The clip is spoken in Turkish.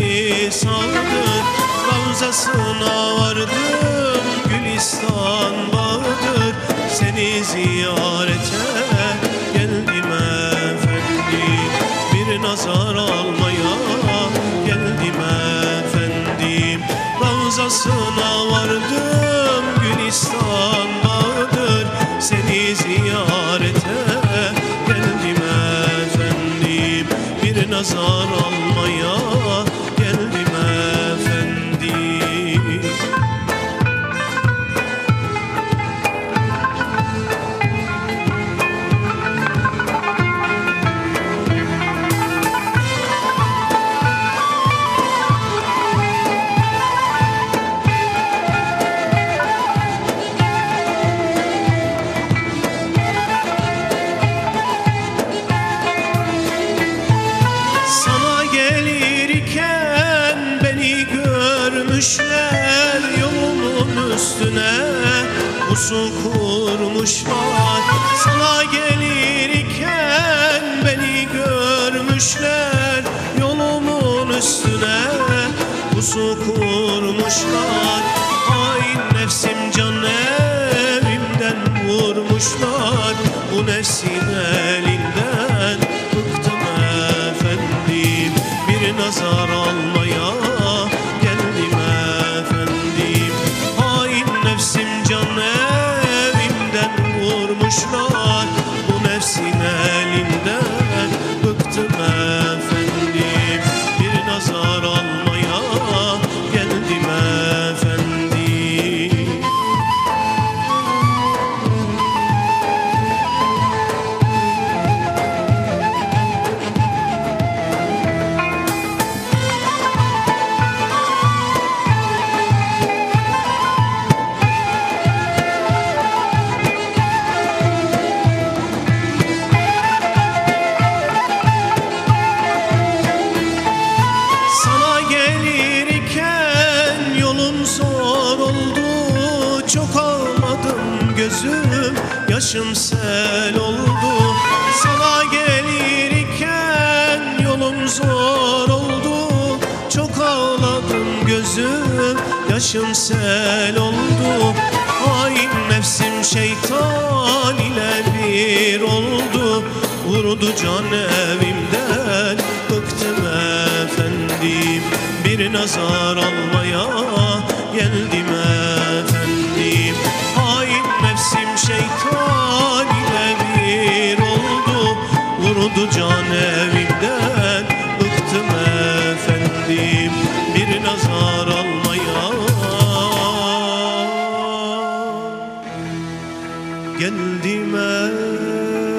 ölmedi sağdır Ravzasına vardım Gülistan bağıdır Seni ziyarete geldim efendim Bir nazar almaya geldim efendim Ravzasına vardım Gülistan bağıdır Seni ziyarete geldim efendim Bir nazar almaya görmüşler Yolumun üstüne pusu kurmuşlar. Sana gelirken beni görmüşler Yolumun üstüne pusu kurmuşlar. Hain nefsim can evimden vurmuşlar Bu nefsin zor oldu Çok ağladım gözüm yaşım sel oldu. Sana gelirken yolum zor oldu Çok ağladım gözüm yaşım sel oldu. Hain nefsim şeytan ile bir oldu Vurdu can evimden bıktım efendim Bir nazar almaya can evinden Bıktım efendim bir nazar almaya. Geldim efendim